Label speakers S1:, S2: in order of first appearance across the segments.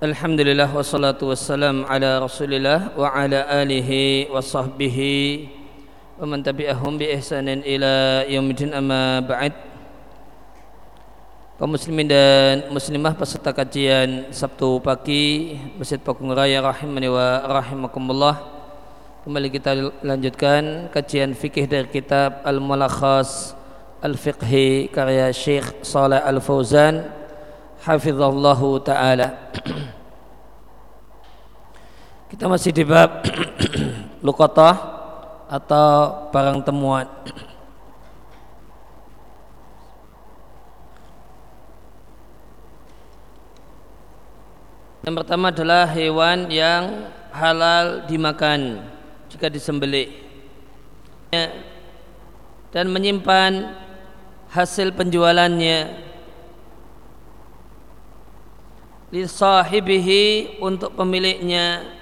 S1: Alhamdulillah wassalatu wassalam ala rasulillah wa ala alihi wa sahbihi wa man tabi'ahum bi ihsanin ila yaumidin amma ba'd. Kaum muslimin dan muslimah peserta kajian Sabtu pagi Masjid Pakung Raya rahimani wa rahimakumullah. Kembali kita lanjutkan kajian fikih dari kitab Al-Mulakhas Al-Fiqhi karya Syekh Saleh Al-Fauzan hafizallahu taala. Kita masih di bab lukotah atau barang temuan. Yang pertama adalah hewan yang halal dimakan jika disembelih. Dan menyimpan hasil penjualannya li sahibihi untuk pemiliknya.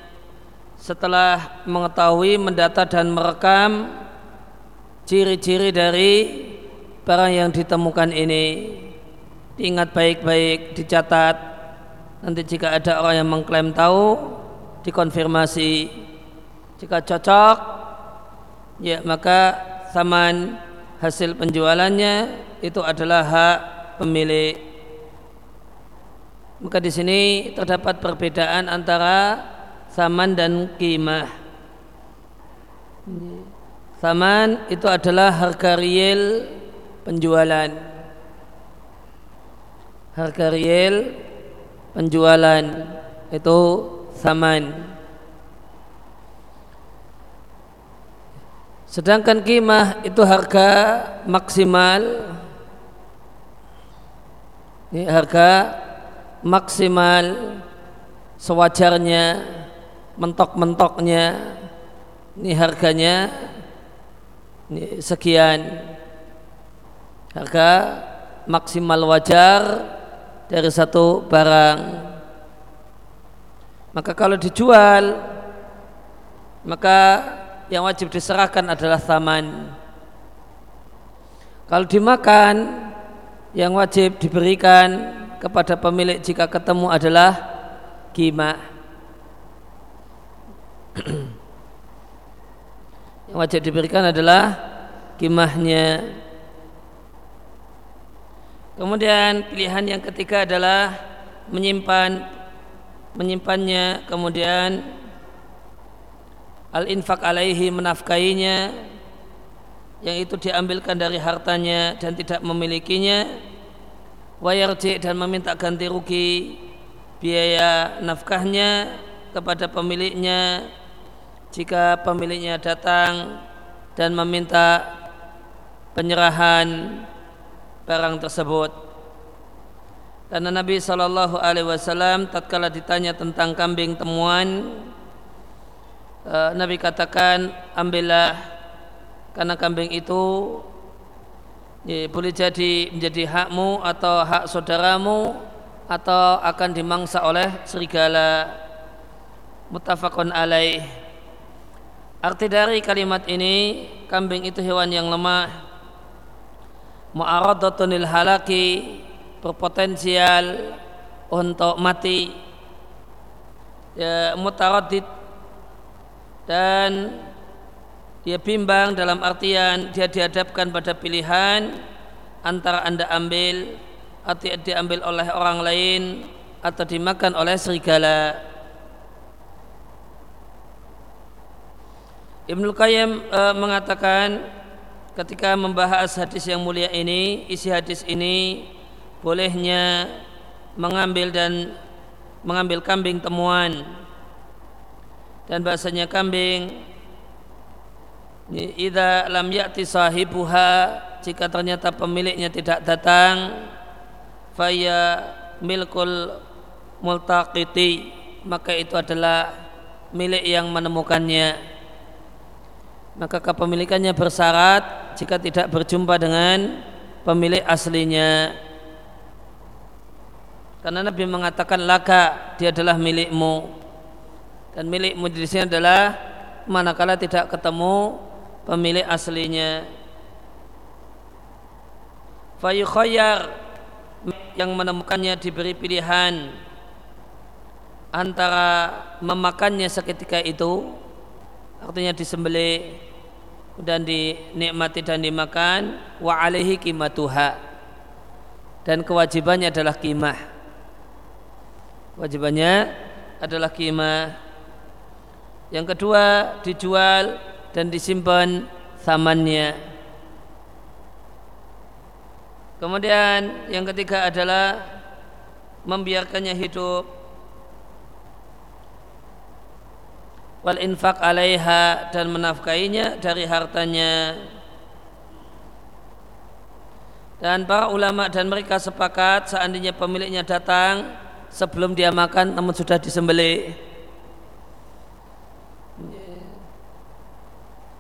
S1: Setelah mengetahui mendata dan merekam ciri-ciri dari barang yang ditemukan ini. Diingat baik-baik dicatat. Nanti jika ada orang yang mengklaim tahu dikonfirmasi. Jika cocok ya maka saman hasil penjualannya itu adalah hak pemilik maka di sini terdapat perbedaan antara saman dan kimah. Saman itu adalah harga real penjualan. Harga real penjualan itu saman. Sedangkan kimah itu harga maksimal. Ini harga maksimal sewajarnya mentok-mentoknya ini harganya ini sekian. Harga maksimal wajar dari satu barang. Maka kalau dijual maka yang wajib diserahkan adalah taman kalau dimakan yang wajib diberikan kepada pemilik jika ketemu adalah gima. Yang wajib diberikan adalah gimahnya. Kemudian pilihan yang ketiga adalah menyimpan menyimpannya. Kemudian al-infak alaihi menafkainya yang itu diambilkan dari hartanya dan tidak memilikinya wayarji dan meminta ganti rugi biaya nafkahnya kepada pemiliknya. Jika pemiliknya datang dan meminta penyerahan barang tersebut. Karena Nabi Shallallahu Alaihi Wasallam tatkala ditanya tentang kambing temuan eh, Nabi katakan ambillah karena kambing itu ya, boleh jadi menjadi hakmu atau hak saudaramu atau akan dimangsa oleh serigala. Mutafakun alaih. Arti dari kalimat ini kambing itu hewan yang lemah. Mu'aradatunil halaki berpotensial untuk mati. Ya, mutaradid dan dia bimbang dalam artian dia dihadapkan pada pilihan antara anda ambil atau diambil oleh orang lain atau dimakan oleh serigala. Ibnu Qayyim e, mengatakan ketika membahas hadis yang mulia ini isi hadis ini bolehnya mengambil dan mengambil kambing temuan. Dan bahasanya kambing Ida lam ya'ti sahibuha jika ternyata pemiliknya tidak datang faya milkul multaqiti maka itu adalah milik yang menemukannya. Maka kepemilikannya bersyarat jika tidak berjumpa dengan pemilik aslinya. Karena Nabi mengatakan laka dia adalah milikmu. Dan milikmu di sini adalah manakala tidak ketemu pemilik aslinya. Fayukhayyar yang menemukannya diberi pilihan antara memakannya seketika itu artinya disembelih dan dinikmati dan dimakan wa alaihi kimatuha dan kewajibannya adalah kimah wajibannya adalah kimah yang kedua dijual dan disimpan samannya kemudian yang ketiga adalah membiarkannya hidup. Wal infak alaiha dan menafkainya dari hartanya. Dan para ulama dan mereka sepakat seandainya pemiliknya datang sebelum dia makan namun sudah disembelih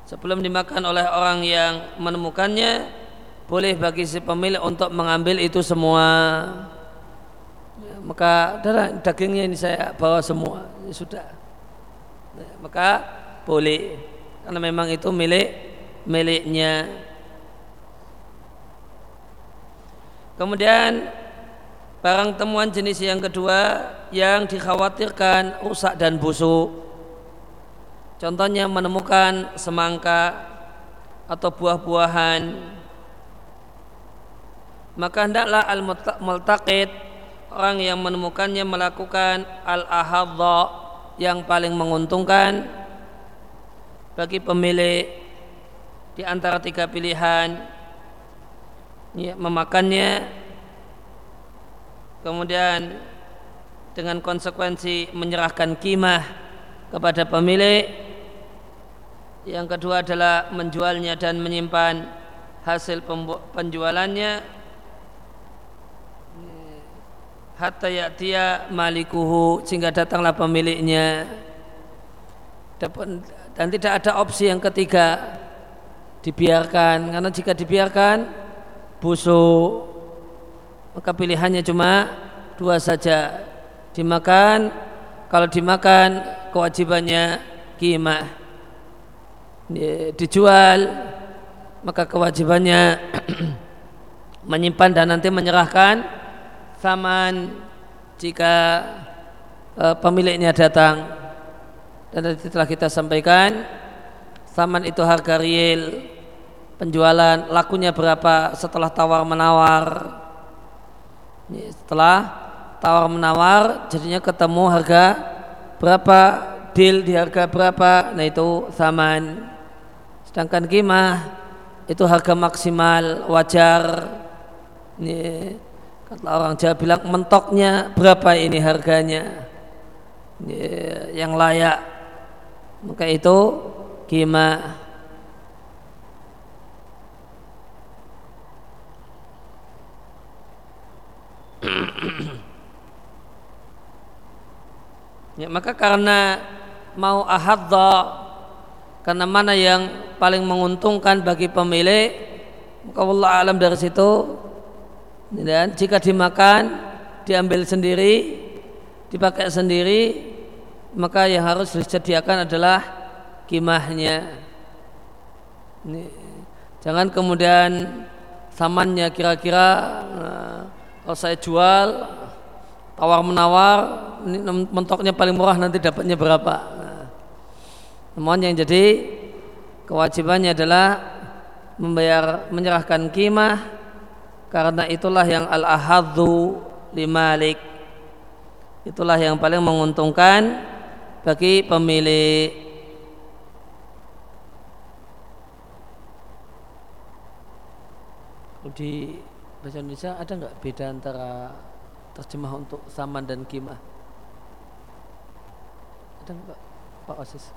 S1: sebelum dimakan oleh orang yang menemukannya boleh bagi si pemilik untuk mengambil itu semua. Maka darah dagingnya ini saya bawa semua. Ya sudah. Maka boleh. Karena memang itu milik miliknya. Kemudian barang temuan jenis yang kedua yang dikhawatirkan rusak dan busuk contohnya menemukan semangka atau buah-buahan. Maka hendaklah al-multaqid orang yang menemukannya melakukan al-ahadha yang paling menguntungkan bagi pemilik di antara tiga pilihan. Ya, memakannya kemudian dengan konsekuensi menyerahkan kimah kepada pemilik. Yang kedua adalah menjualnya dan menyimpan hasil penjualannya. Hatta dia malikuhu sehingga datanglah pemiliknya. Dan tidak ada opsi yang ketiga dibiarkan. Karena jika dibiarkan busuk. Maka pilihannya cuma dua saja dimakan kalau dimakan kewajibannya kimah dijual maka kewajibannya menyimpan dan nanti menyerahkan saman jika e, pemiliknya datang. Dan tadi telah kita sampaikan saman itu harga real penjualan lakunya berapa setelah tawar menawar setelah tawar menawar jadinya ketemu harga berapa deal di harga berapa nah itu saman sedangkan kimah itu harga maksimal wajar. Ini Kata orang Jawa bilang mentoknya berapa ini harganya? Yang layak. Maka itu kima ya, maka karena mau ahadda karena mana yang paling menguntungkan bagi pemilik maka Allah alam dari situ. Dan jika dimakan diambil sendiri dipakai sendiri maka yang harus disediakan adalah kimahnya. Ini, jangan kemudian samannya kira-kira nah, kalau saya jual tawar menawar mentoknya paling murah nanti dapatnya berapa? Nah, yang jadi kewajibannya adalah membayar menyerahkan kimah karena itulah yang al-ahadhu limalik itulah yang paling menguntungkan bagi pemilik. Di bahasa Indonesia ada nggak beda antara terjemah untuk saman dan kimah ada nggak Pak Osis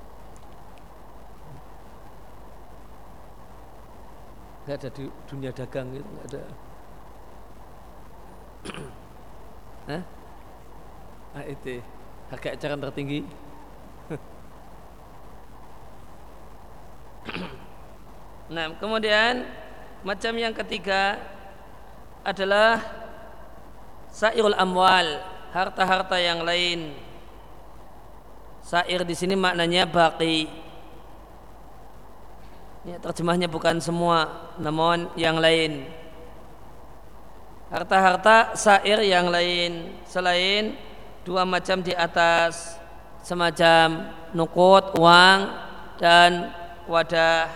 S1: nggak ada di dunia dagang itu nggak ada Hah? Ah, itu harga eceran tertinggi. nah, kemudian macam yang ketiga adalah sairul amwal, harta-harta yang lain. Sair di sini maknanya baki. Ya, terjemahnya bukan semua, namun yang lain harta-harta sair yang lain selain dua macam di atas semacam nukut uang dan wadah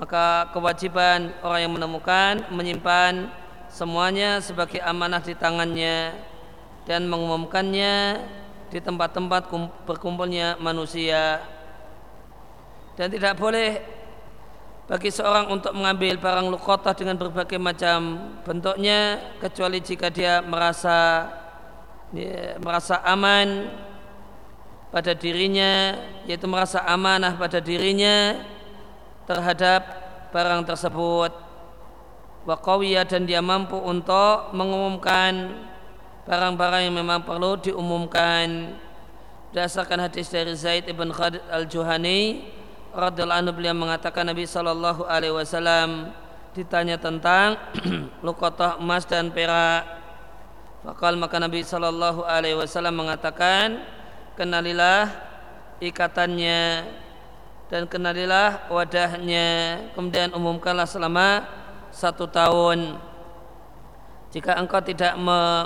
S1: maka kewajiban orang yang menemukan menyimpan semuanya sebagai amanah di tangannya dan mengumumkannya di tempat-tempat berkumpulnya manusia. Dan tidak boleh bagi seorang untuk mengambil barang lukotah dengan berbagai macam bentuknya kecuali jika dia merasa ya, merasa aman pada dirinya yaitu merasa amanah pada dirinya terhadap barang tersebut waqawiyah dan dia mampu untuk mengumumkan barang-barang yang memang perlu diumumkan. Berdasarkan hadis dari Zaid ibn Khalid al-Juhani radhiyallahu anhu beliau mengatakan Nabi sallallahu alaihi wasallam ditanya tentang lukotah emas dan perak. Fakal maka Nabi sallallahu alaihi wasallam mengatakan kenalilah ikatannya dan kenalilah wadahnya. Kemudian umumkanlah selama satu tahun. Jika engkau tidak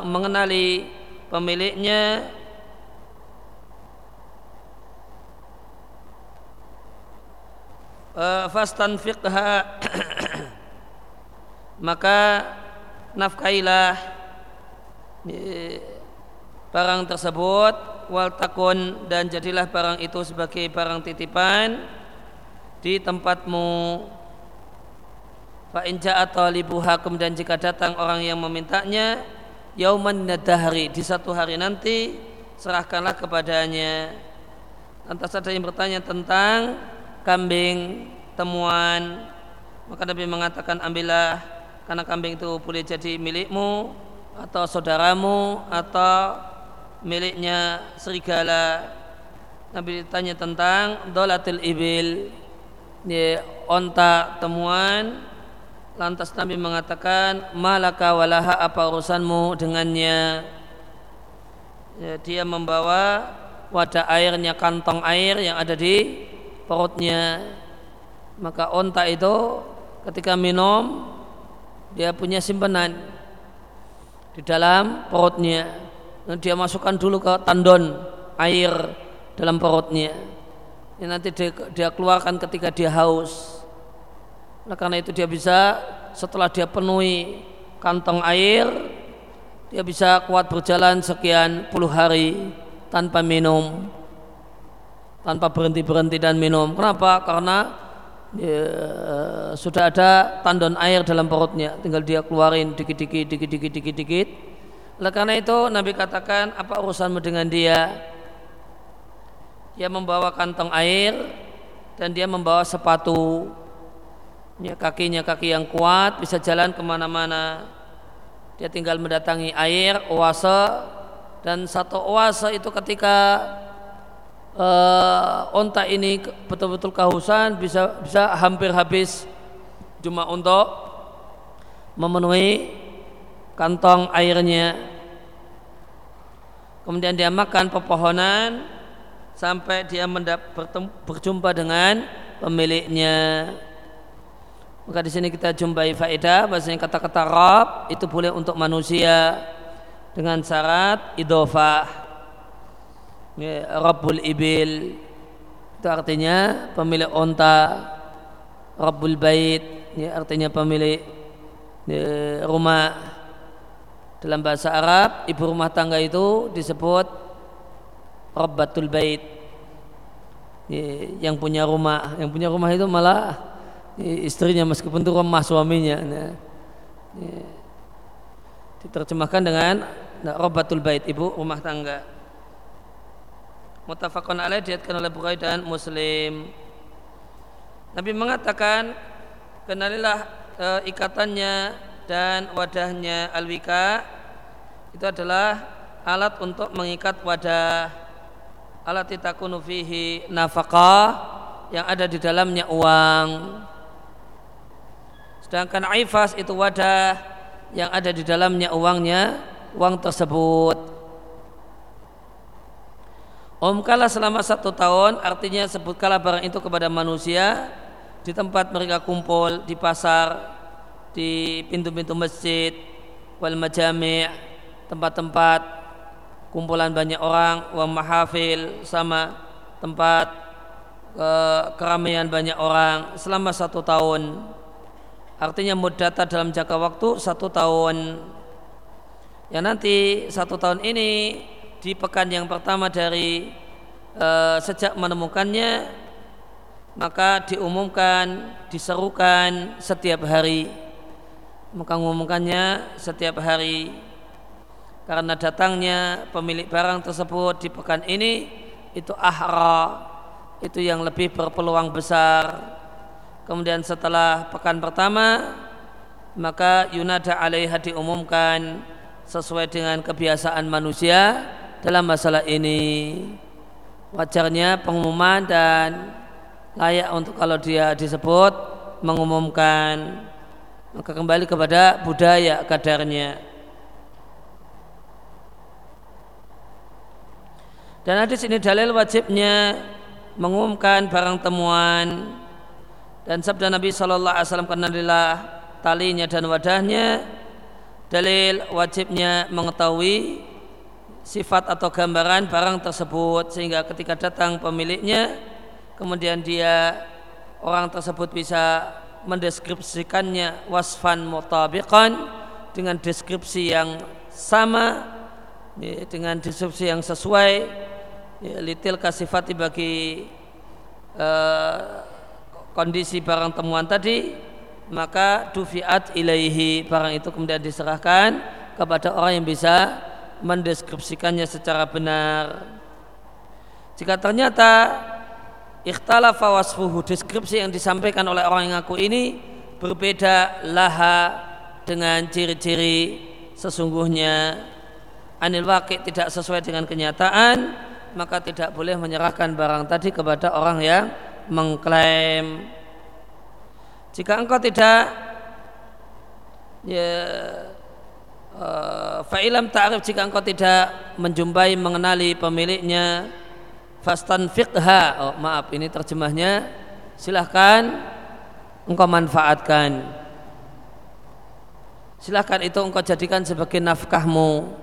S1: mengenali pemiliknya uh, fastanfiqha maka nafkailah barang tersebut wal takun dan jadilah barang itu sebagai barang titipan di tempatmu fa in ja'a talibuha kemudian jika datang orang yang memintanya yauman nadahri di satu hari nanti serahkanlah kepadanya. Lantas ada yang bertanya tentang kambing temuan. Maka Nabi mengatakan ambillah karena kambing itu boleh jadi milikmu atau saudaramu atau miliknya serigala. Nabi ditanya tentang dolatil ibil ya, onta temuan lantas Nabi mengatakan malaka walaha apa urusanmu dengannya? Ya, dia membawa wadah airnya kantong air yang ada di perutnya. Maka onta itu ketika minum dia punya simpanan di dalam perutnya. Dia masukkan dulu ke tandon air dalam perutnya. Ini nanti dia keluarkan ketika dia haus nah, karena itu dia bisa setelah dia penuhi kantong air dia bisa kuat berjalan sekian puluh hari tanpa minum tanpa berhenti-berhenti dan minum kenapa? karena ya, sudah ada tandon air dalam perutnya tinggal dia keluarin dikit-dikit dikit-dikit dikit-dikit oleh karena itu Nabi katakan apa urusanmu dengan dia? Dia membawa kantong air dan dia membawa sepatu. Ya, kakinya kaki yang kuat bisa jalan ke mana-mana. Dia tinggal mendatangi air, oase dan satu oase itu ketika uh, onta ini betul-betul kehausan bisa bisa hampir habis cuma untuk memenuhi kantong airnya kemudian dia makan pepohonan sampai dia berjumpa dengan pemiliknya maka di sini kita jumpai faedah bahasanya kata-kata Rob itu boleh untuk manusia dengan syarat idofah Rabbul Ibil. Itu artinya pemilik onta Rabbul Bait. Ya, artinya pemilik rumah. Dalam bahasa Arab, ibu rumah tangga itu disebut Rabbatul Bait. Yang punya rumah, yang punya rumah itu malah istrinya meskipun itu rumah suaminya. Nah, diterjemahkan dengan nah, Rabbatul Bait, ibu rumah tangga. Mutafakun alaih diatkan oleh Bukhari dan Muslim. Nabi mengatakan kenalilah e, ikatannya dan wadahnya alwika itu adalah alat untuk mengikat wadah alat itakunu fihi nafkah yang ada di dalamnya uang sedangkan aifas itu wadah yang ada di dalamnya uangnya uang tersebut. Omkala selama satu tahun artinya sebutkanlah barang itu kepada manusia di tempat mereka kumpul di pasar di pintu-pintu masjid wal majami' tempat-tempat kumpulan banyak orang wa mahafil sama tempat ke, keramaian banyak orang selama satu tahun artinya mudata dalam jangka waktu satu tahun. Ya nanti satu tahun ini di pekan yang pertama dari e, sejak menemukannya maka diumumkan diserukan setiap hari. Maka mengumumkannya setiap hari. Karena datangnya pemilik barang tersebut di pekan ini itu ahra itu yang lebih berpeluang besar kemudian setelah pekan pertama maka yunada alaiha diumumkan sesuai dengan kebiasaan manusia dalam masalah ini. Wajarnya pengumuman dan layak untuk kalau dia disebut mengumumkan. Maka kembali kepada budaya kadarnya. Dan hadis ini dalil wajibnya mengumumkan barang temuan dan sabda Nabi Shallallahu Alaihi Wasallam kenalilah talinya dan wadahnya. Dalil wajibnya mengetahui sifat atau gambaran barang tersebut sehingga ketika datang pemiliknya kemudian dia orang tersebut bisa mendeskripsikannya wasfan mutabiqan dengan deskripsi yang sama dengan deskripsi yang sesuai ya, litil kasifati bagi uh, kondisi barang temuan tadi maka dufiat ilaihi barang itu kemudian diserahkan kepada orang yang bisa mendeskripsikannya secara benar. Jika ternyata ikhtalafa wasfuhu deskripsi yang disampaikan oleh orang yang ngaku ini berbeda laha dengan ciri-ciri sesungguhnya. Anil waqi tidak sesuai dengan kenyataan maka tidak boleh menyerahkan barang tadi kepada orang yang mengklaim. Jika engkau tidak ya uh, fa'ilam ta'rif jika engkau tidak menjumpai mengenali pemiliknya fastan fiqha oh, maaf ini terjemahnya. Silahkan engkau manfaatkan. Silahkan itu engkau jadikan sebagai nafkahmu.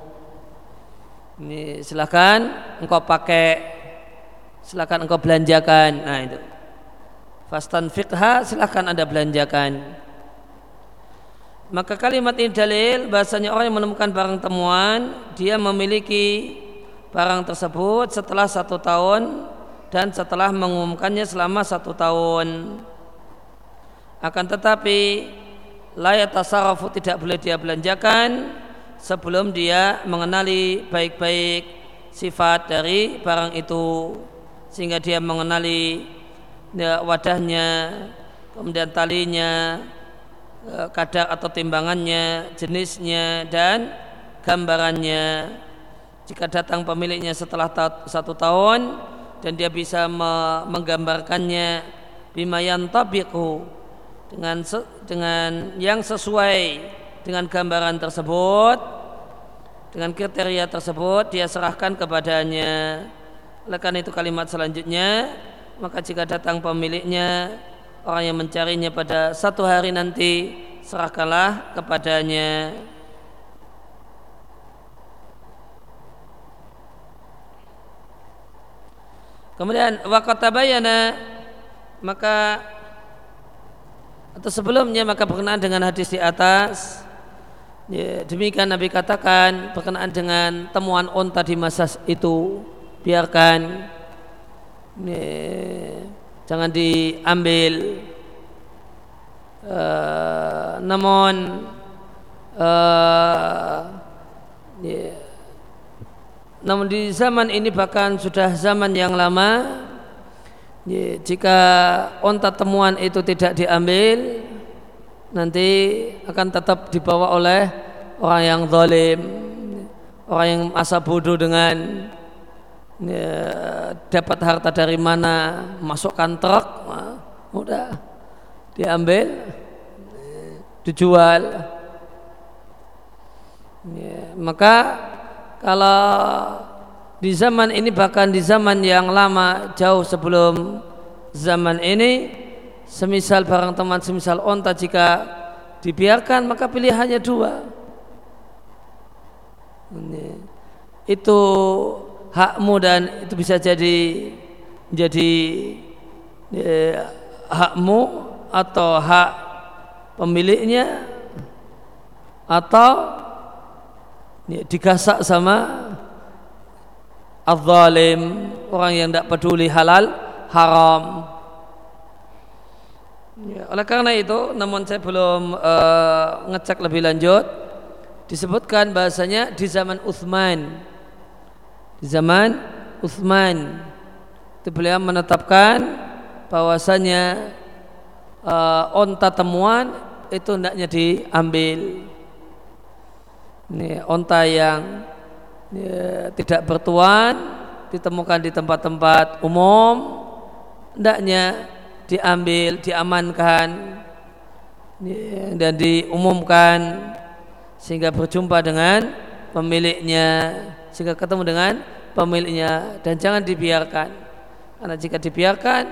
S1: Ini silakan engkau pakai silakan engkau belanjakan. Nah itu fastan fiqha silakan anda belanjakan. Maka kalimat ini dalil bahasanya orang yang menemukan barang temuan dia memiliki barang tersebut setelah satu tahun dan setelah mengumumkannya selama satu tahun. Akan tetapi layak tasarrufu tidak boleh dia belanjakan sebelum dia mengenali baik-baik sifat dari barang itu sehingga dia mengenali ya, wadahnya kemudian talinya e, kadar atau timbangannya jenisnya dan gambarannya. Jika datang pemiliknya setelah satu tahun dan dia bisa menggambarkannya bimayan tabiku dengan dengan yang sesuai dengan gambaran tersebut dengan kriteria tersebut dia serahkan kepadanya. Oleh karena itu kalimat selanjutnya maka jika datang pemiliknya orang yang mencarinya pada satu hari nanti serahkanlah kepadanya. Kemudian bayana maka atau sebelumnya maka berkenaan dengan hadis di atas. Ya, demikian Nabi katakan berkenaan dengan temuan onta di masa itu. Biarkan jangan diambil uh, namun uh, namun di zaman ini bahkan sudah zaman yang lama ya, jika onta temuan itu tidak diambil nanti akan tetap dibawa oleh orang yang zalim, orang yang masa bodoh dengan dapat harta dari mana, masukkan truk, udah diambil, dijual. Ya, maka kalau di zaman ini bahkan di zaman yang lama jauh sebelum zaman ini semisal barang teman semisal onta jika dibiarkan maka pilihannya dua. Itu hakmu dan itu bisa jadi jadi eh, hakmu atau hak pemiliknya atau ya, digasak sama al-zalim orang yang tidak peduli halal haram. Ya, oleh karena itu namun saya belum uh, ngecek lebih lanjut disebutkan bahasanya di zaman Uthman zaman Uthman. Itu beliau menetapkan bahwasanya uh, onta temuan itu hendaknya diambil. Ini onta yang ya, tidak bertuan ditemukan di tempat-tempat umum hendaknya diambil diamankan ya, dan diumumkan sehingga berjumpa dengan pemiliknya sehingga ketemu dengan pemiliknya dan jangan dibiarkan. Karena jika dibiarkan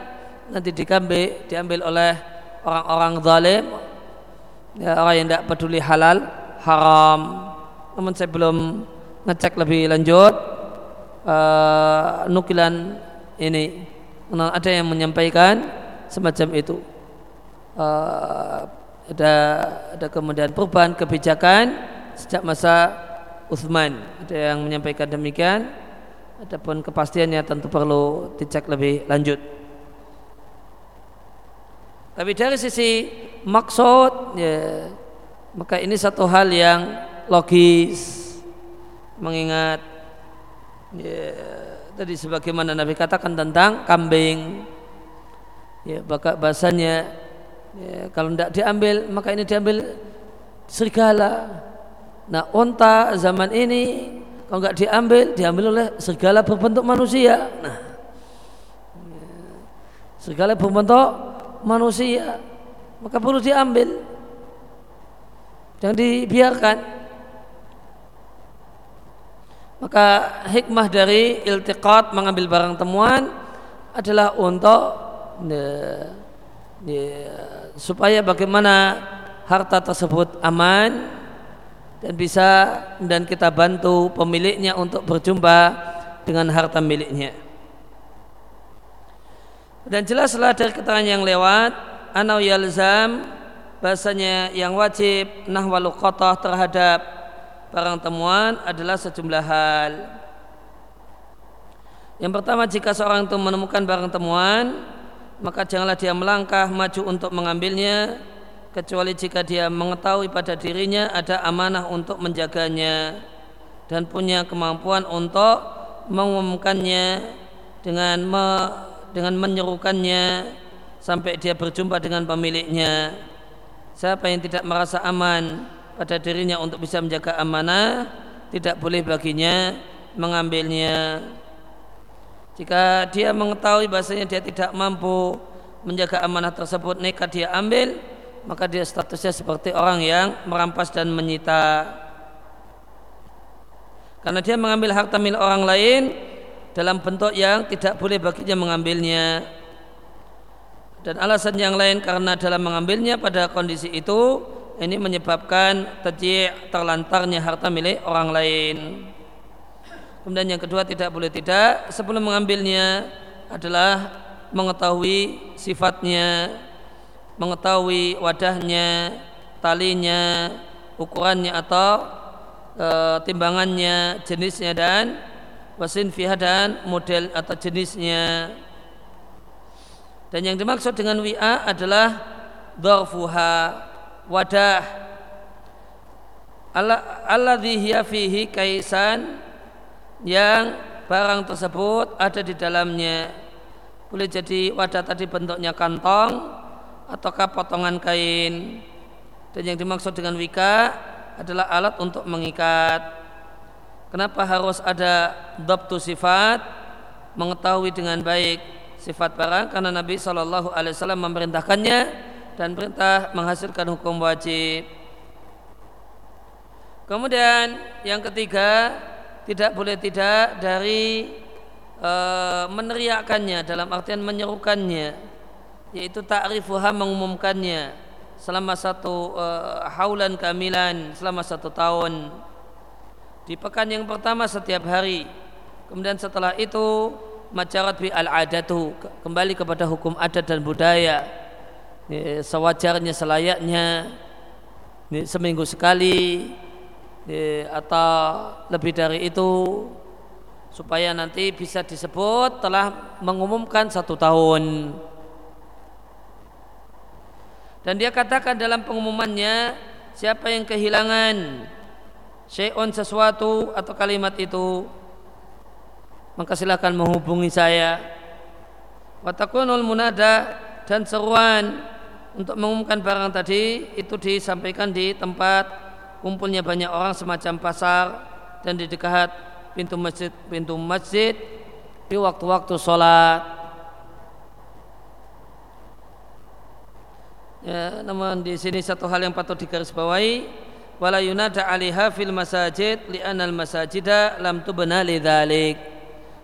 S1: nanti diambil diambil oleh orang-orang zalim ya, orang yang tidak peduli halal haram. Namun saya belum ngecek lebih lanjut uh, nukilan ini. Ada yang menyampaikan semacam itu. Uh, ada ada kemudian perubahan kebijakan sejak masa Uthman ada yang menyampaikan demikian? Adapun kepastiannya tentu perlu dicek lebih lanjut. Tapi dari sisi maksud ya maka ini satu hal yang logis. Mengingat ya, tadi sebagaimana Nabi katakan tentang kambing. Ya bahasanya ya, kalau tidak diambil maka ini diambil serigala nah onta zaman ini kalau nggak diambil diambil oleh serigala berbentuk manusia. Nah serigala berbentuk manusia maka perlu diambil. Jangan dibiarkan. Maka hikmah dari iltiqat mengambil barang temuan adalah untuk ya, ya, supaya bagaimana harta tersebut aman dan bisa dan kita bantu pemiliknya untuk berjumpa dengan harta miliknya. Dan jelaslah dari keterangan yang lewat anau yalzam bahasanya yang wajib nahwalu terhadap barang temuan adalah sejumlah hal. Yang pertama jika seorang itu menemukan barang temuan maka janganlah dia melangkah maju untuk mengambilnya kecuali jika dia mengetahui pada dirinya ada amanah untuk menjaganya dan punya kemampuan untuk mengumumkannya dengan me, dengan menyerukannya sampai dia berjumpa dengan pemiliknya. Siapa yang tidak merasa aman pada dirinya untuk bisa menjaga amanah tidak boleh baginya mengambilnya jika dia mengetahui bahasanya dia tidak mampu menjaga amanah tersebut nekat dia ambil maka dia statusnya seperti orang yang merampas dan menyita. Karena dia mengambil harta milik orang lain dalam bentuk yang tidak boleh baginya mengambilnya. Dan alasan yang lain karena dalam mengambilnya pada kondisi itu ini menyebabkan taji' terlantarnya harta milik orang lain. Kemudian yang kedua tidak boleh tidak sebelum mengambilnya adalah mengetahui sifatnya, mengetahui wadahnya, talinya, ukurannya atau e, timbangannya, jenisnya dan wasin fiha dan model atau jenisnya. Dan yang dimaksud dengan wi'a adalah dharfuha wadah alladhi hiya fihi kaisan yang barang tersebut ada di dalamnya boleh jadi wadah tadi bentuknya kantong ataukah potongan kain? Dan yang dimaksud dengan wika adalah alat untuk mengikat. Kenapa harus ada dhabtu sifat? Mengetahui dengan baik sifat barang karena Nabi Shallallahu Alaihi Wasallam memerintahkannya dan perintah menghasilkan hukum wajib. Kemudian yang ketiga tidak boleh tidak dari e, meneriakannya dalam artian menyerukannya yaitu ta'rifuha mengumumkannya selama satu e, haulan kamilan selama satu tahun. Di pekan yang pertama setiap hari. Kemudian setelah itu macarat bi al adatu kembali kepada hukum adat dan budaya. Ini, sewajarnya selayaknya. Ini, seminggu sekali. Ini, atau lebih dari itu supaya nanti bisa disebut telah mengumumkan satu tahun dan dia katakan dalam pengumumannya siapa yang kehilangan syai'un sesuatu atau kalimat itu maka silakan menghubungi saya. Watakunul munada dan seruan untuk mengumumkan barang tadi itu disampaikan di tempat kumpulnya banyak orang semacam pasar dan di dekat pintu masjid pintu masjid di waktu-waktu sholat ya, namun di sini satu hal yang patut digarisbawahi wala yunada 'alaiha fil masajid li'anal masajida lam tubna lidzalik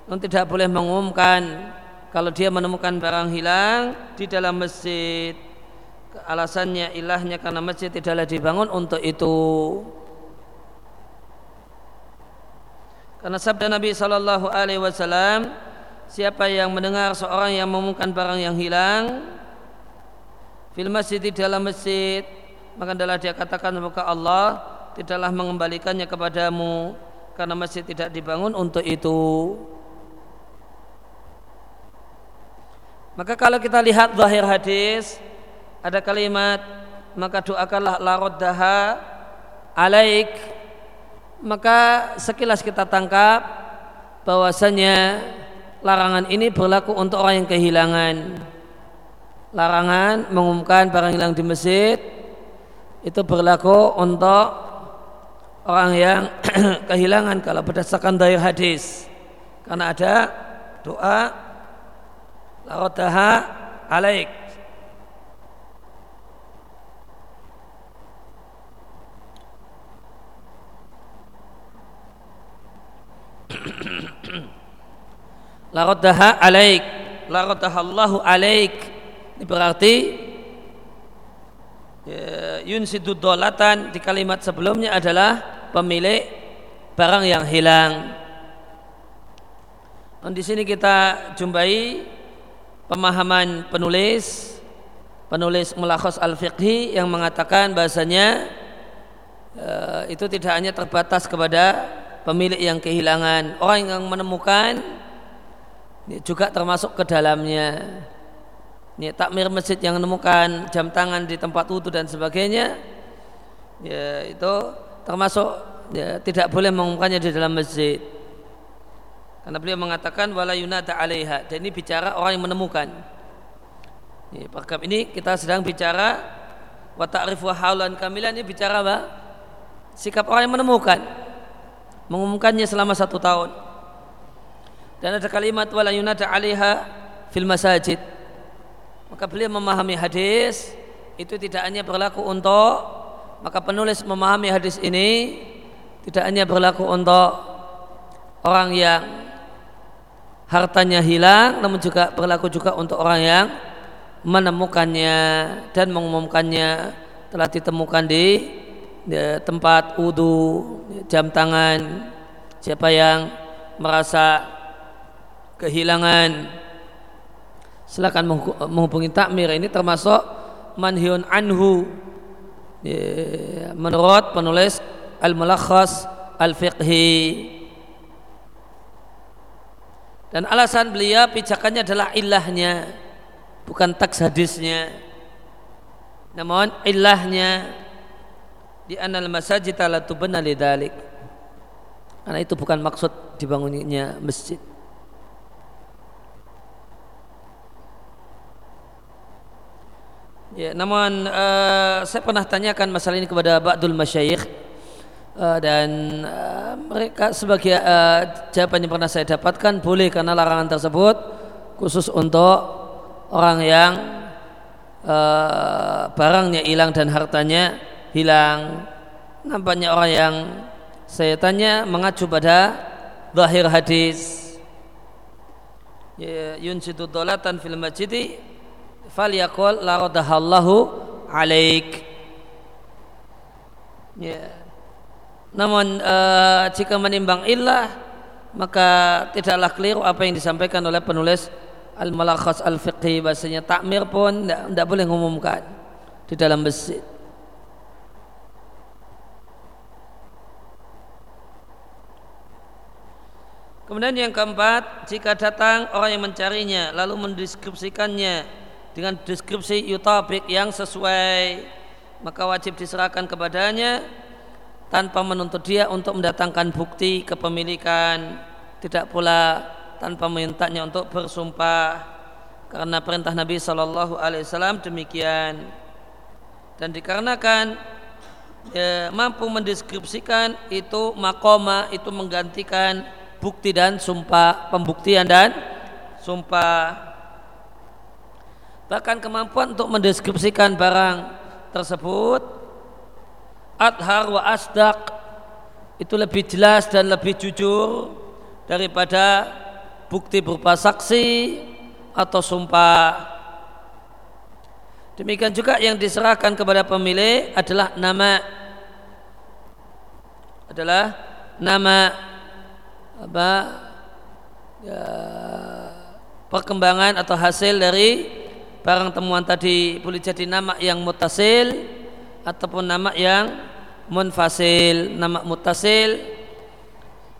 S1: tidak boleh mengumumkan kalau dia menemukan barang hilang di dalam masjid. Alasannya ilahnya karena masjid tidaklah dibangun untuk itu. Karena sabda Nabi Shallallahu Alaihi Wasallam siapa yang mendengar seorang yang mengumumkan barang yang hilang fil masjid di dalam masjid. Maka adalah dia katakan semoga Allah tidaklah mengembalikannya kepadamu karena masjid tidak dibangun untuk itu. Maka kalau kita lihat zahir hadis ada kalimat maka doakanlah daha alaik. Maka sekilas kita tangkap bahwasanya larangan ini berlaku untuk orang yang kehilangan larangan mengumumkan barang hilang di masjid itu berlaku untuk orang yang kehilangan kalau berdasarkan dari hadis. Karena ada doa laraddaha alaik. Laraddaha alaik. Laraddaha Allahu alaik ini berarti ya, yunsidu dolatan di kalimat sebelumnya adalah pemilik barang yang hilang. Dan di sini kita jumpai pemahaman penulis penulis mulakhos al-fiqhi yang mengatakan bahasanya e, itu tidak hanya terbatas kepada pemilik yang kehilangan orang yang menemukan juga termasuk ke dalamnya ini takmir masjid yang menemukan jam tangan di tempat wudhu dan sebagainya ya itu termasuk ya, tidak boleh mengumumkannya di dalam masjid karena beliau mengatakan wala yunada 'alaiha. Dan ini bicara orang yang menemukan. Ini, program ini kita sedang bicara wa ta'rifu haulan kamilan ini bicara apa? Sikap orang yang menemukan. Mengumumkannya selama satu tahun. Dan ada kalimat wala yunada 'alaiha fil masajid. Maka beliau memahami hadis. Itu tidak hanya berlaku untuk maka penulis memahami hadis ini tidak hanya berlaku untuk orang yang hartanya hilang namun juga berlaku juga untuk orang yang menemukannya dan mengumumkannya. Telah ditemukan di, di tempat wudhu jam tangan. Siapa yang merasa kehilangan silakan menghubungi takmir ini termasuk manhyun anhu menurut penulis al-mulakhas al-fiqhi dan alasan beliau pijakannya adalah ilahnya, bukan teks hadisnya. Namun ilahnya di anal masajid la tubna lidzalik. Karena itu bukan maksud dibangunnya masjid. Ya, namun uh, saya pernah tanyakan masalah ini kepada Ba'dul Masyayikh uh, dan uh, mereka sebagai uh, jawaban yang pernah saya dapatkan boleh karena larangan tersebut khusus untuk orang yang uh, barangnya hilang dan hartanya hilang. Nampaknya orang yang saya tanya mengacu pada zahir hadis. Ya, yunsidu dolatan fil masjidi falyakul la radahallahu alaik. Ya. Namun e, jika menimbang illah maka tidaklah keliru apa yang disampaikan oleh penulis al-malakhas al-fiqhi. Bahasanya takmir pun tidak boleh mengumumkan di dalam masjid. Kemudian yang keempat, jika datang orang yang mencarinya lalu mendeskripsikannya dengan deskripsi yutabik yang sesuai, maka wajib diserahkan kepadanya tanpa menuntut dia untuk mendatangkan bukti kepemilikan, tidak pula tanpa memintanya untuk bersumpah karena perintah Nabi Shallallahu Alaihi Wasallam demikian. Dan dikarenakan ya, mampu mendeskripsikan itu makoma itu menggantikan bukti dan sumpah, pembuktian dan sumpah. Bahkan kemampuan untuk mendeskripsikan barang tersebut adhar wa asdaq itu lebih jelas dan lebih jujur daripada bukti berupa saksi atau sumpah. Demikian juga yang diserahkan kepada pemilik adalah nama adalah nama apa ya, perkembangan atau hasil dari barang temuan tadi boleh jadi nama yang mutasil ataupun nama yang munfasil. Nama mutasil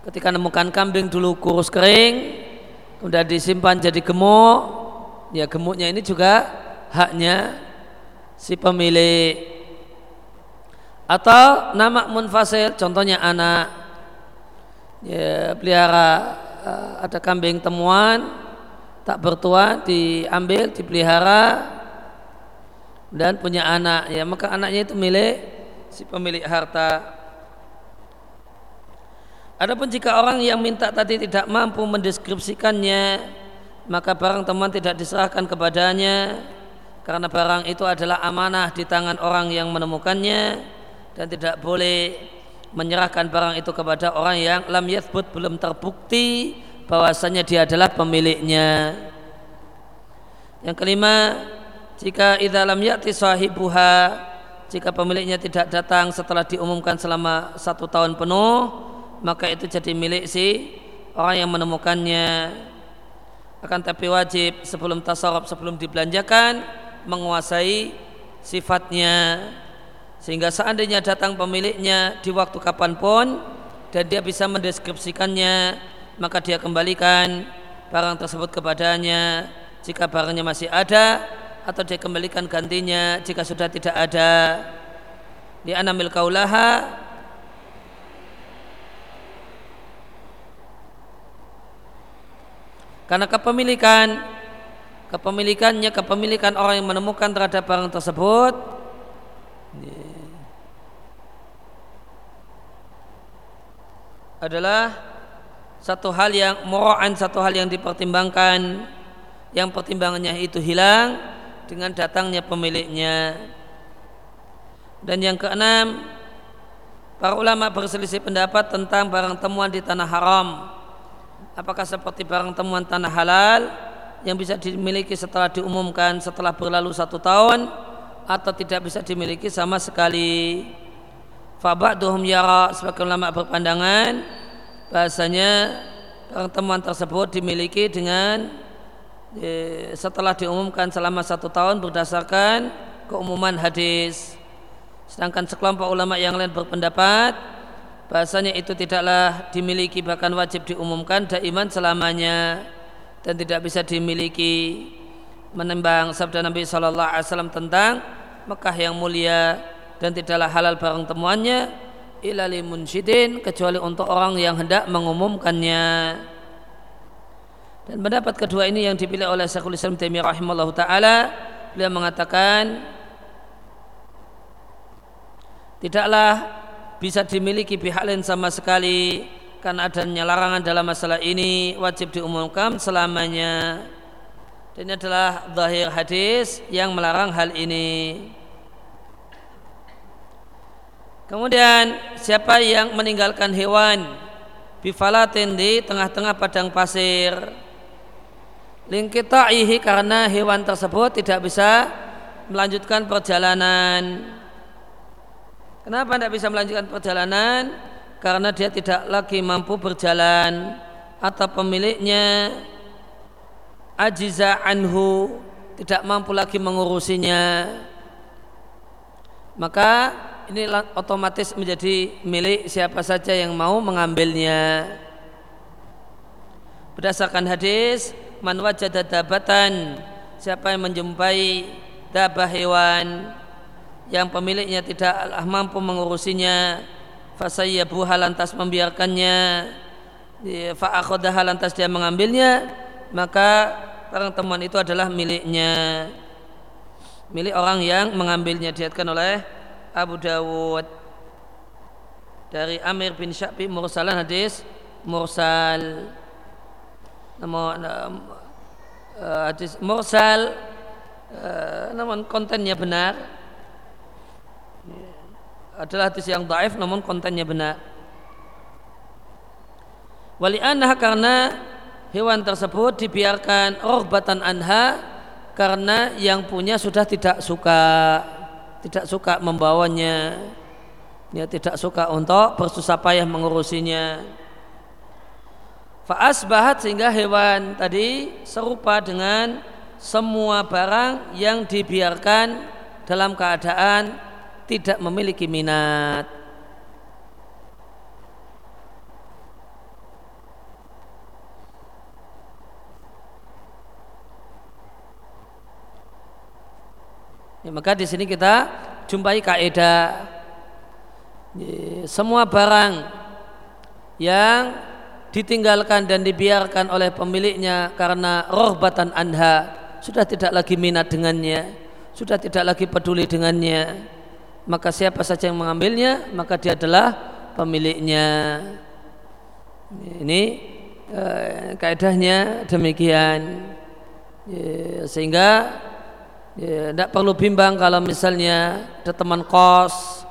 S1: ketika nemukan kambing dulu kurus kering kemudian disimpan jadi gemuk ya gemuknya ini juga haknya si pemilik. Atau nama munfasil contohnya anak. Ya, pelihara uh, ada kambing temuan tak bertua diambil dipelihara dan punya anak. Ya maka anaknya itu milik si pemilik harta. Adapun jika orang yang minta tadi tidak mampu mendeskripsikannya maka barang temuan tidak diserahkan kepadanya karena barang itu adalah amanah di tangan orang yang menemukannya dan tidak boleh menyerahkan barang itu kepada orang yang lam yathbut belum terbukti bahwasanya dia adalah pemiliknya. Yang kelima, jika idza lam ya'ti sahibuha, jika pemiliknya tidak datang setelah diumumkan selama satu tahun penuh, maka itu jadi milik si orang yang menemukannya. Akan tapi wajib sebelum tasarruf sebelum dibelanjakan menguasai sifatnya sehingga seandainya datang pemiliknya di waktu kapan pun dan dia bisa mendeskripsikannya maka dia kembalikan barang tersebut kepadanya. Jika barangnya masih ada atau dia kembalikan gantinya jika sudah tidak ada. Di anamil kaulaha. Karena kepemilikan kepemilikannya kepemilikan orang yang menemukan terhadap barang tersebut. Adalah satu hal yang moro'an satu hal yang dipertimbangkan. Yang pertimbangannya itu hilang dengan datangnya pemiliknya. Dan yang keenam para ulama berselisih pendapat tentang barang temuan di tanah haram. Apakah seperti barang temuan tanah halal yang bisa dimiliki setelah diumumkan setelah berlalu satu tahun atau tidak bisa dimiliki sama sekali? Faba'duhum yara sebagai ulama berpandangan bahasanya temuan tersebut dimiliki dengan e, setelah diumumkan selama satu tahun berdasarkan keumuman hadis. Sedangkan sekelompok ulama yang lain berpendapat bahasanya itu tidaklah dimiliki bahkan wajib diumumkan daiman selamanya dan tidak bisa dimiliki menimbang sabda Nabi Wasallam tentang Mekah yang mulia dan tidaklah halal barang temuannya ilali munsyidin kecuali untuk orang yang hendak mengumumkannya dan pendapat kedua ini yang dipilih oleh Syekhul Islam Taimiyah rahimahullah taala beliau mengatakan tidaklah bisa dimiliki pihak lain sama sekali karena adanya larangan dalam masalah ini wajib diumumkan selamanya dan ini adalah zahir hadis yang melarang hal ini. Kemudian siapa yang meninggalkan hewan? Bifalatin di tengah-tengah padang pasir. Lingkita'ihi karena hewan tersebut tidak bisa melanjutkan perjalanan. Kenapa tidak bisa melanjutkan perjalanan? Karena dia tidak lagi mampu berjalan. Atau pemiliknya ajiza anhu tidak mampu lagi mengurusinya. Maka ini otomatis menjadi milik siapa saja yang mau mengambilnya. Berdasarkan hadis man wajada dabatan siapa yang menjumpai dabah hewan yang pemiliknya tidaklah mampu mengurusinya fasayyabuha lantas membiarkannya fa'akhodaha lantas dia mengambilnya maka barang temuan itu adalah miliknya. Milik orang yang mengambilnya diatkan oleh Abu Dawud. Dari Amir bin Syabi mursalan hadis mursal. Namun uh, hadis mursal uh, namun kontennya benar. Adalah hadis yang daif namun kontennya benar. Wali anah karena hewan tersebut dibiarkan rohbatan anha karena yang punya sudah tidak suka tidak suka membawanya dia tidak suka untuk bersusah payah mengurusinya Faas bahat sehingga hewan tadi serupa dengan semua barang yang dibiarkan dalam keadaan tidak memiliki minat. Ya, maka di sini kita jumpai kaidah semua barang yang ditinggalkan dan dibiarkan oleh pemiliknya karena rohbatan anha sudah tidak lagi minat dengannya sudah tidak lagi peduli dengannya maka siapa saja yang mengambilnya maka dia adalah pemiliknya. Ini eh, kaidahnya demikian. Sehingga ya, tidak perlu bimbang kalau misalnya ada teman kos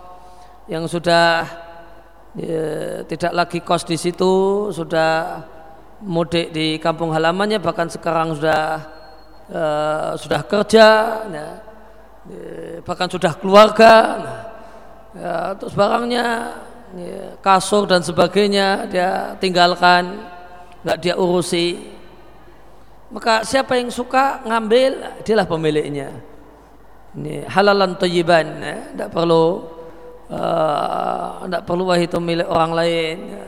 S1: yang sudah ya, tidak lagi kos di situ sudah mudik di kampung halamannya bahkan sekarang sudah uh, sudah kerja ya, ya, bahkan sudah keluarga nah, ya, terus barangnya ya, kasur dan sebagainya dia tinggalkan nggak dia urusi maka siapa yang suka ngambil dialah pemiliknya ini halalan toyiban ya. tidak perlu tidak uh, perlu wah itu milik orang lain ya.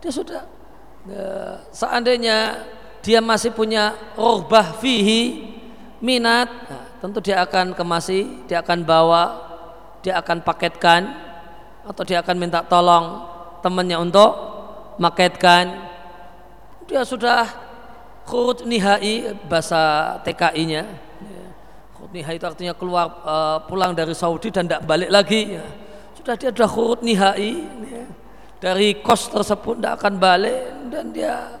S1: dia sudah ya, seandainya dia masih punya rohbah fihi minat ya, tentu dia akan kemasi dia akan bawa dia akan paketkan atau dia akan minta tolong temannya untuk maketkan dia sudah khurut nihai bahasa TKI-nya. Khurut nihai itu artinya keluar uh, pulang dari Saudi dan tidak balik lagi. Ya. Sudah dia sudah khurut nihai ya. dari kos tersebut tidak akan balik dan dia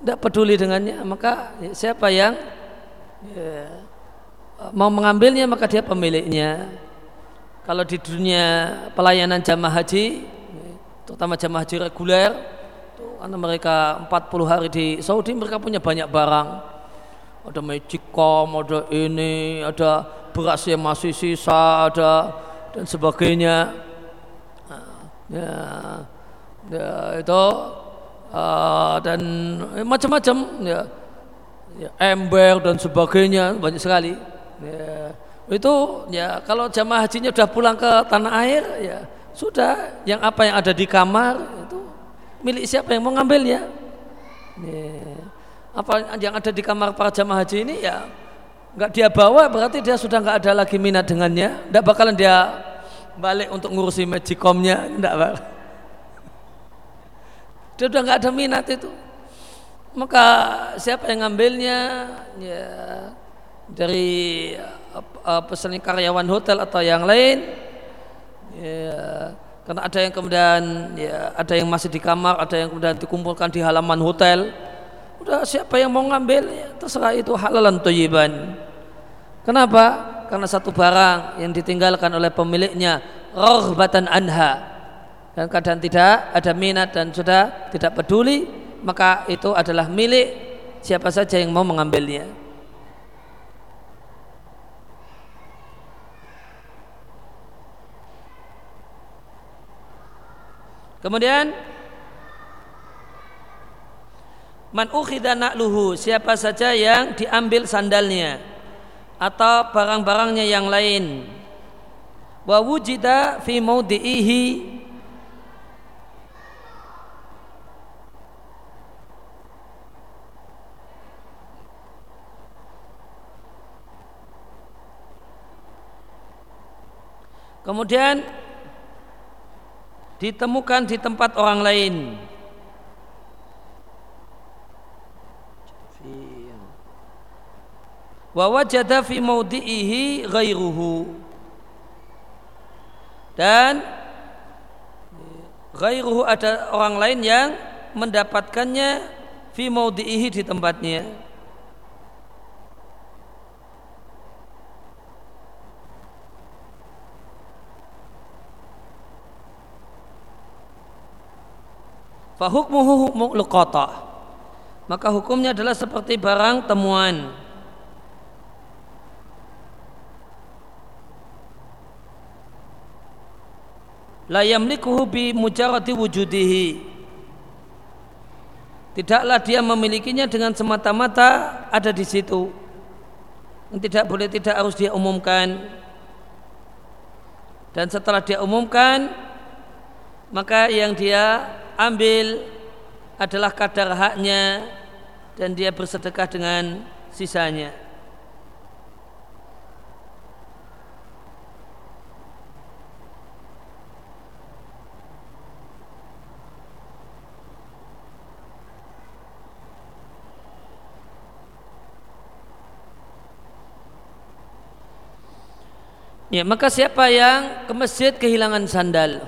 S1: tidak peduli dengannya. Maka ya, siapa yang ya, mau mengambilnya maka dia pemiliknya. Kalau di dunia pelayanan jamaah haji, ya, terutama jamaah haji reguler, karena mereka 40 hari di Saudi mereka punya banyak barang. Ada magicom ada ini ada beras yang masih sisa ada dan sebagainya. Ya, ya itu uh, dan eh, macam-macam ya, ya ember dan sebagainya banyak sekali. Ya, itu ya kalau jamaah hajinya sudah pulang ke tanah air ya sudah. Yang apa yang ada di kamar milik siapa yang mau ngambilnya apa yang ada di kamar para jamaah haji ini ya nggak dia bawa berarti dia sudah nggak ada lagi minat dengannya. Nggak bakalan dia balik untuk ngurusi magicomnya nggak pak. Dia sudah nggak ada minat itu. Maka siapa yang ngambilnya? Ya dari uh, pesan karyawan hotel atau yang lain. Ya karena ada yang kemudian ya, ada yang masih di kamar, ada yang kemudian dikumpulkan di halaman hotel. Udah siapa yang mau ngambil ya, terserah itu halalan toyiban. Kenapa? Karena satu barang yang ditinggalkan oleh pemiliknya rohbatan anha dan kadang tidak ada minat dan sudah tidak peduli maka itu adalah milik siapa saja yang mau mengambilnya. Kemudian Man ukhidha na'luhu siapa saja yang diambil sandalnya atau barang-barangnya yang lain. Wa wujida fi Kemudian ditemukan di tempat orang lain. Wa wajada fi maudihi ghairuhu. Dan ghairuhu ada orang lain yang mendapatkannya fi maudihi di tempatnya. Fahukmuhu hukmu luqata. Maka hukumnya adalah seperti barang temuan. La bi mujarrati wujudihi. Tidaklah dia memilikinya dengan semata-mata ada di situ. Tidak boleh tidak harus dia umumkan. Dan setelah dia umumkan, maka yang dia ambil adalah kadar haknya dan dia bersedekah dengan sisanya. Ya, maka siapa yang ke masjid kehilangan sandal?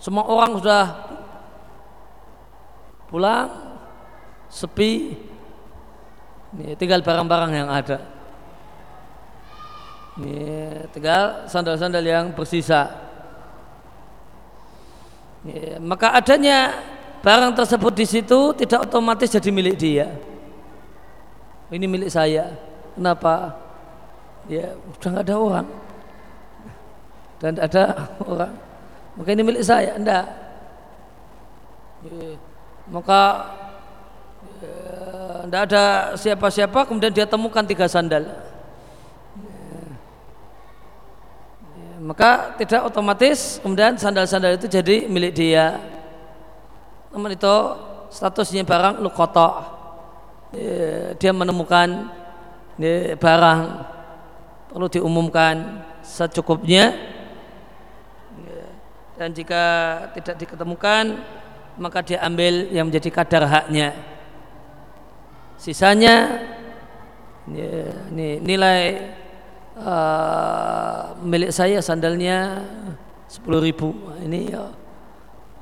S1: Semua orang sudah pulang, sepi, ini tinggal barang-barang yang ada. Ini tinggal sandal-sandal yang bersisa. Ini, maka adanya barang tersebut di situ tidak otomatis jadi milik dia. Ini milik saya. Kenapa? Ya, sudah nggak ada orang dan ada orang maka ini milik saya enggak maka enggak ada siapa-siapa kemudian dia temukan tiga sandal. Maka tidak otomatis kemudian sandal-sandal itu jadi milik dia. Namun itu statusnya barang lukoto dia menemukan barang perlu diumumkan secukupnya dan jika tidak diketemukan maka dia ambil yang menjadi kadar haknya. Sisanya ini nilai uh, milik saya sandalnya 10 ribu. Ini ya,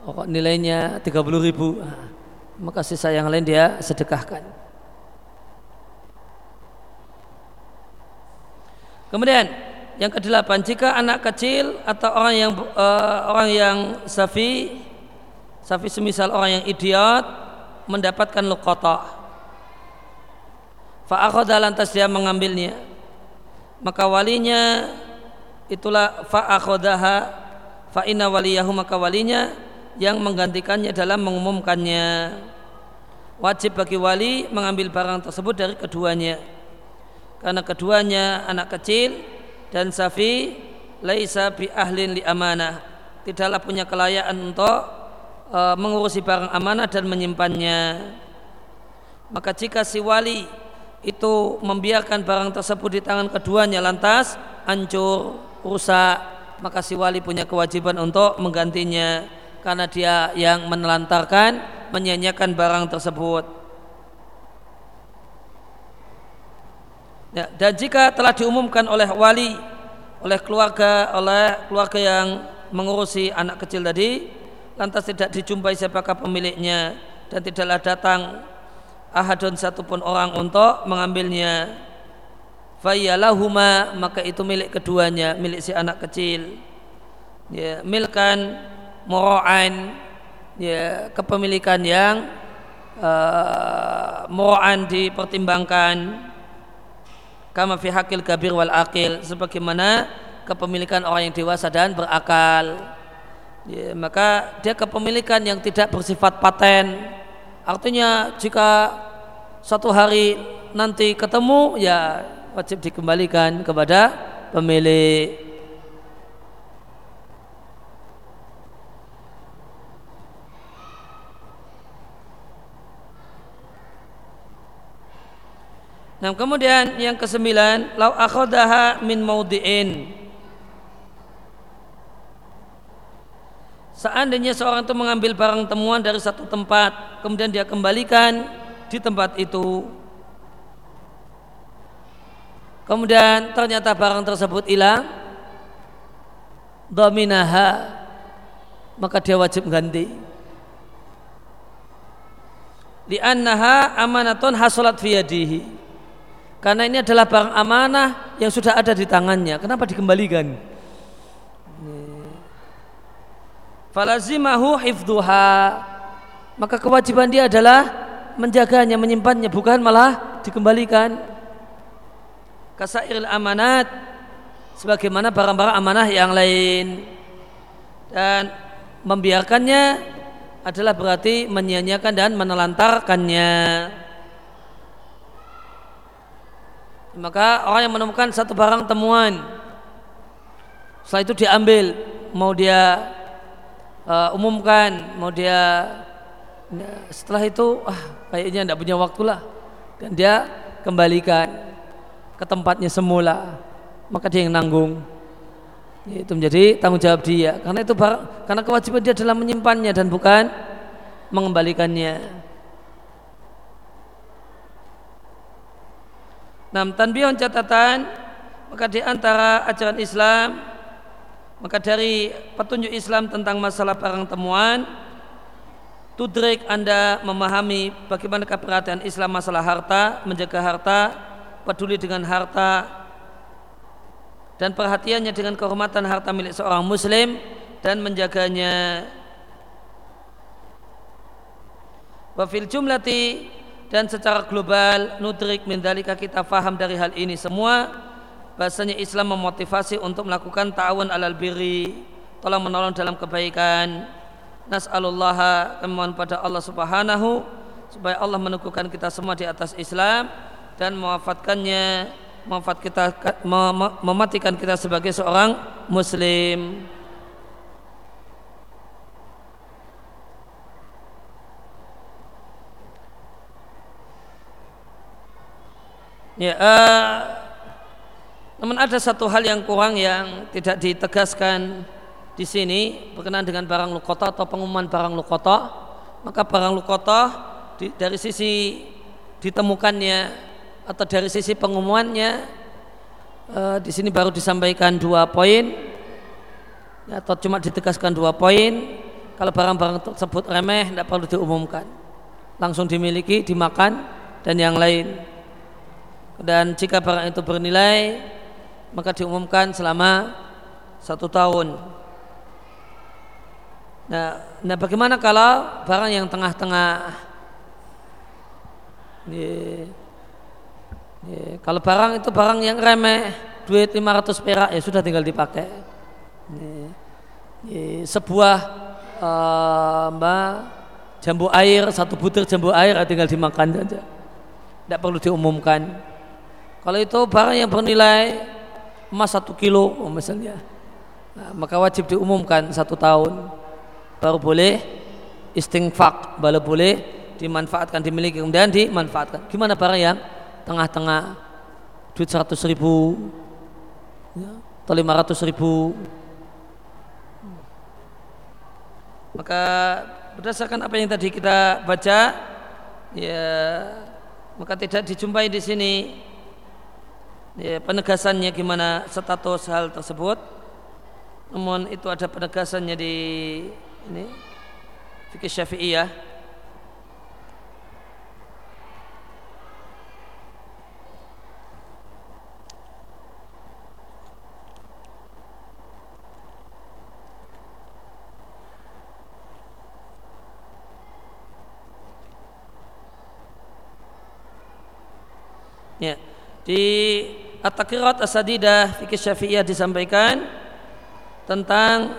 S1: oh, nilainya 30 ribu. Maka sisa yang lain dia sedekahkan. Kemudian yang kedelapan, jika anak kecil atau orang yang uh, orang yang safi, safi semisal orang yang idiot mendapatkan luqata. Fa'akhoda lantas dia mengambilnya. Maka walinya itulah fa'akhodaha fa'ina waliyahu maka walinya yang menggantikannya dalam mengumumkannya. Wajib bagi wali mengambil barang tersebut dari keduanya. Karena keduanya anak kecil dan Safi laisa bi ahlin li amanah tidaklah punya kelayakan untuk e, mengurusi barang amanah dan menyimpannya. Maka jika si wali itu membiarkan barang tersebut di tangan keduanya lantas hancur rusak maka si wali punya kewajiban untuk menggantinya. Karena dia yang menelantarkan menyanyiakan barang tersebut Ya, dan jika telah diumumkan oleh wali, oleh keluarga, oleh keluarga yang mengurusi anak kecil tadi, lantas tidak dijumpai siapakah pemiliknya dan tidaklah datang ahadun satupun orang untuk mengambilnya. Fayyalahuma maka itu milik keduanya, milik si anak kecil. Ya, milkan moro'an ya kepemilikan yang uh, moro'an dipertimbangkan kama fi hakil kabir wal akil sebagaimana kepemilikan orang yang dewasa dan berakal. Ya, maka dia kepemilikan yang tidak bersifat paten. Artinya jika satu hari nanti ketemu ya wajib dikembalikan kepada pemilik Nah kemudian yang kesembilan lau akhodaha min maudiin. Seandainya seorang itu mengambil barang temuan dari satu tempat kemudian dia kembalikan di tempat itu. Kemudian ternyata barang tersebut hilang. Dominaha maka dia wajib ganti. Li'annaha amanatun hasolat fiyadihi karena ini adalah barang amanah yang sudah ada di tangannya. Kenapa dikembalikan? Falazimahu hifduha. Maka kewajiban dia adalah menjaganya, menyimpannya, bukan malah dikembalikan. Kasairil amanat sebagaimana barang-barang amanah yang lain. Dan membiarkannya adalah berarti menyia-nyiakan dan menelantarkannya. Maka orang yang menemukan satu barang temuan setelah itu diambil mau dia uh, umumkan mau dia setelah itu ah kayaknya tidak punya waktu lah dan dia kembalikan ke tempatnya semula. Maka dia yang nanggung. Itu menjadi tanggung jawab dia. Karena itu barang, karena kewajiban dia adalah menyimpannya dan bukan mengembalikannya Nah, tanbihun catatan maka di antara ajaran Islam maka dari petunjuk Islam tentang masalah barang temuan tudrik Anda memahami bagaimana keperhatian Islam masalah harta, menjaga harta, peduli dengan harta dan perhatiannya dengan kehormatan harta milik seorang muslim dan menjaganya. Wa fil jumlati dan secara global nudrik mendalika kita faham dari hal ini semua. Bahasanya Islam memotivasi untuk melakukan ta'awun alal biri tolong menolong dalam kebaikan. Nas'alullah kemohon pada Allah subhanahu supaya Allah meneguhkan kita semua di atas Islam dan mewafatkannya mematikan kita sebagai seorang muslim Ya, uh, namun ada satu hal yang kurang yang tidak ditegaskan di sini berkenaan dengan barang lukota atau pengumuman barang lukota. Maka barang lukota di, dari sisi ditemukannya atau dari sisi pengumumannya uh, di sini baru disampaikan dua poin ya, atau cuma ditegaskan dua poin. Kalau barang-barang tersebut remeh tidak perlu diumumkan, langsung dimiliki, dimakan dan yang lain dan jika barang itu bernilai maka diumumkan selama satu tahun. Nah, nah bagaimana kalau barang yang tengah-tengah? Kalau barang itu barang yang remeh, duit 500 perak ya sudah tinggal dipakai. sebuah uh, mbak jambu air satu butir jambu air tinggal dimakan saja, tidak perlu diumumkan. Kalau itu barang yang bernilai emas satu kilo misalnya, nah, maka wajib diumumkan satu tahun. Baru boleh istingfak, baru boleh dimanfaatkan, dimiliki kemudian dimanfaatkan. Gimana barang yang tengah-tengah? Duit seratus ribu ya, atau lima ratus ribu. Maka berdasarkan apa yang tadi kita baca ya maka tidak dijumpai di sini ya, penegasannya gimana status hal tersebut? Namun itu ada penegasannya di ini fikih syafi'iyah Ya, di At-Takirat As-Sadidah Fikir Syafi'iyah disampaikan tentang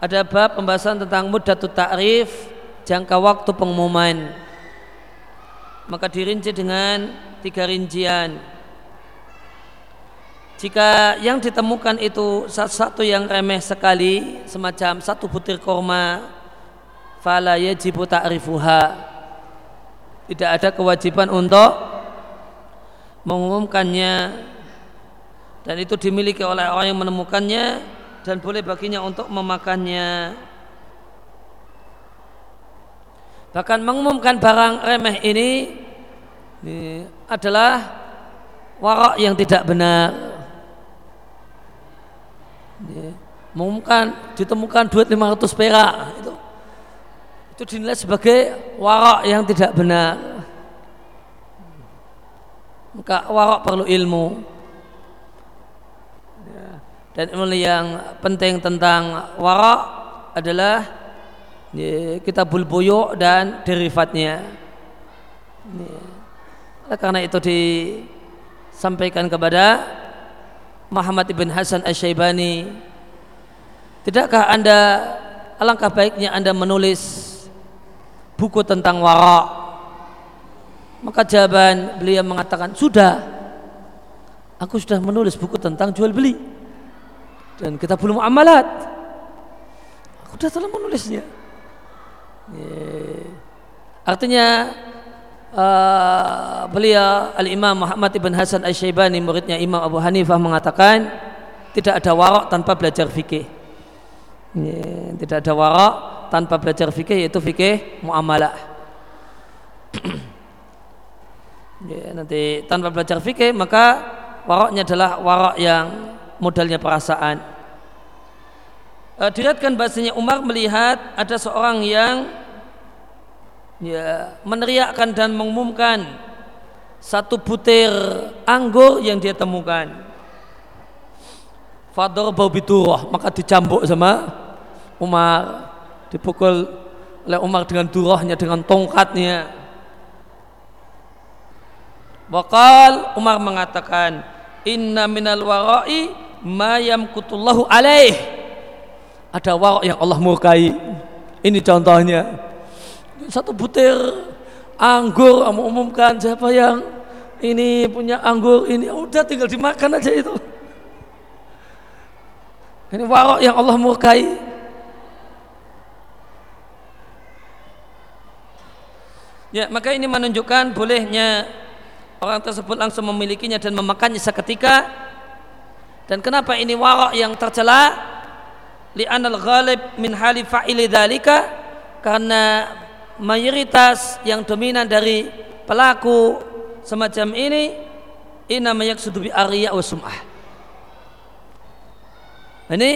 S1: ada bab pembahasan tentang muddatut ta'rif jangka waktu pengumuman. Maka dirinci dengan tiga rincian. Jika yang ditemukan itu satu yang remeh sekali semacam satu butir korma fala yajibu ta'rifuha. Tidak ada kewajiban untuk mengumumkannya dan itu dimiliki oleh orang yang menemukannya dan boleh baginya untuk memakannya. Bahkan mengumumkan barang remeh ini, ini adalah warak yang tidak benar. Ini, mengumumkan ditemukan duit 500 perak. Itu itu dinilai sebagai warak yang tidak benar. Maka warak perlu ilmu dan ilmu yang penting tentang warak adalah kitabul buyu dan derivatnya. Karena itu disampaikan kepada Muhammad ibn Hasan Asy-Syaibani tidakkah anda alangkah baiknya anda menulis buku tentang warak maka jawaban beliau mengatakan sudah aku sudah menulis buku tentang jual beli dan kita belum amalat aku sudah telah menulisnya. Artinya uh, beliau al-imam Muhammad ibn Hasan al-Syaibani muridnya Imam Abu Hanifah mengatakan tidak ada warok tanpa belajar fikih. Tidak ada warok tanpa belajar fikih yaitu fikih muamalah. Ya, nanti tanpa belajar fikih maka waroknya adalah warok yang modalnya perasaan. E, dilihatkan bahasanya Umar melihat ada seorang yang ya, meneriakkan dan mengumumkan satu butir anggur yang dia temukan. Fador bau biturah maka dicambuk sama Umar dipukul oleh Umar dengan durahnya dengan tongkatnya. Wakal Umar mengatakan Inna minal warai mayam kutullahu alaih. Ada warok yang Allah murkai. Ini contohnya. Satu butir anggur mau umumkan siapa yang ini punya anggur ini udah tinggal dimakan aja itu. Ini warok yang Allah murkai. Ya maka ini menunjukkan bolehnya orang tersebut langsung memilikinya dan memakannya seketika dan kenapa ini warak yang tercela? Li'anal ghalib min hali dalika karena mayoritas yang dominan dari pelaku semacam ini ina mayaksud bi ariya wa sum'ah. Ini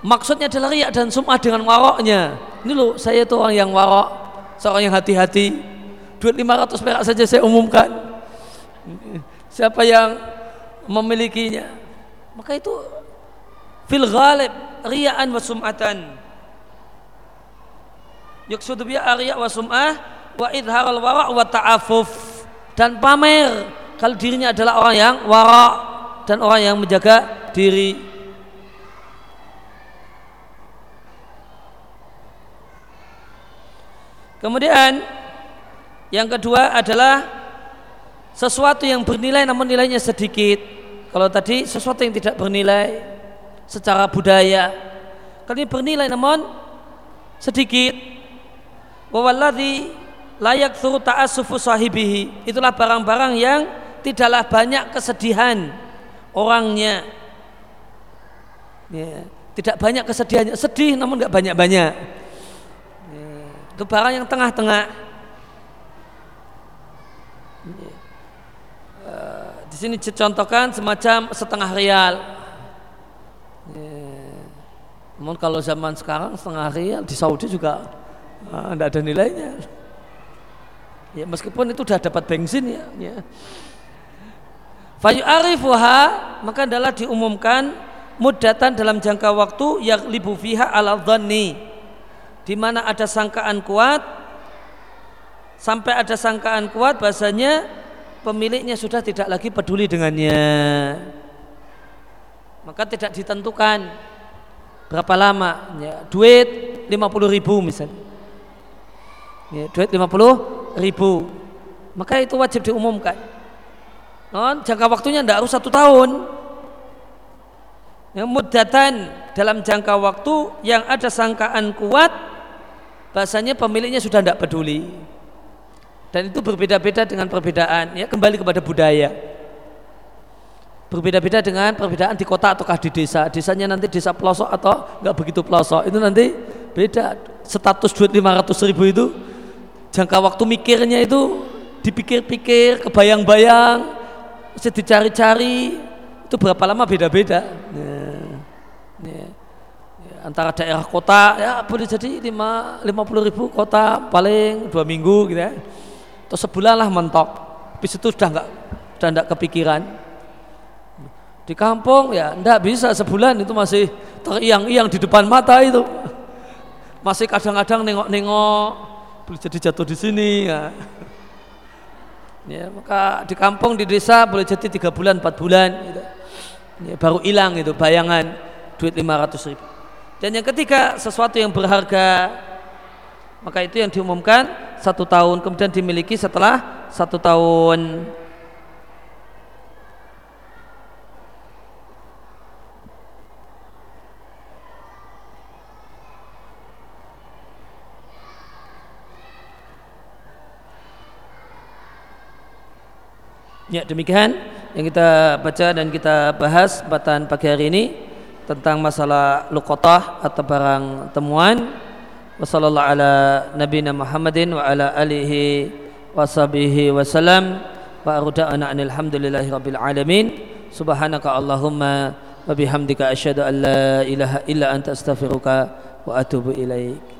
S1: maksudnya adalah riak dan sum'ah dengan waroknya. Ini loh saya itu orang yang warok, seorang yang hati-hati. Duit 500 perak saja saya umumkan. Siapa yang memilikinya. Maka itu fil ghalib riya'an wa sum'atan. Yaksudu biya ariya wa sum'ah wa idharal wara' wa ta'afuf. Dan pamer kalau dirinya adalah orang yang wara' dan orang yang menjaga diri. Kemudian yang kedua adalah sesuatu yang bernilai namun nilainya sedikit kalau tadi sesuatu yang tidak bernilai secara budaya. Kali ini bernilai namun sedikit. Wawalladhi layak suruh ta'asufu sahibihi. Itulah barang-barang yang tidaklah banyak kesedihan orangnya. Ya, tidak banyak kesedihannya. Sedih namun nggak banyak-banyak. Ya, itu barang yang tengah-tengah Di sini dicontohkan semacam setengah real. Ya. Namun kalau zaman sekarang setengah real di Saudi juga tidak ah, ada nilainya. Ya meskipun itu sudah dapat bensin ya. ya. Fayu arifuha maka adalah diumumkan mudatan dalam jangka waktu yang libu fiha ala dhanni di mana ada sangkaan kuat sampai ada sangkaan kuat bahasanya pemiliknya sudah tidak lagi peduli dengannya. Maka tidak ditentukan berapa lama. Ya, duit 50 ribu misalnya. Ya, duit 50 ribu. Maka itu wajib diumumkan. Non jangka waktunya tidak harus satu tahun. Ya, mudatan dalam jangka waktu yang ada sangkaan kuat bahasanya pemiliknya sudah tidak peduli dan itu berbeda-beda dengan perbedaan ya kembali kepada budaya. Berbeda-beda dengan perbedaan di kota ataukah di desa. Desanya nanti desa pelosok atau nggak begitu pelosok. Itu nanti beda. Status duit 500 ribu itu jangka waktu mikirnya itu dipikir-pikir kebayang-bayang mesti dicari-cari itu berapa lama beda-beda. Nah, ya, ya, antara daerah kota ya boleh jadi 5, 50 ribu kota paling dua minggu gitu ya atau sebulan lah mentok habis itu sudah nggak sudah nggak kepikiran di kampung ya ndak bisa sebulan itu masih teriang-iang di depan mata itu. Masih kadang-kadang nengok-nengok boleh jadi jatuh di sini ya. ya. maka di kampung di desa boleh jadi tiga bulan empat bulan gitu. ya, baru hilang itu bayangan duit 500 ribu dan yang ketiga sesuatu yang berharga maka itu yang diumumkan satu tahun kemudian dimiliki setelah satu tahun Ya demikian yang kita baca dan kita bahas batan pagi hari ini tentang masalah lukotah atau barang temuan. Ala nabiyina Muhammadin wa ala alihi washabihi wasallam wa aruda'ana alhamdulillahi rabbil alamin. Subhanaka allahumma wa bihamdika asyhadu an la ilaha illa anta astaghfiruka wa atubu ilaik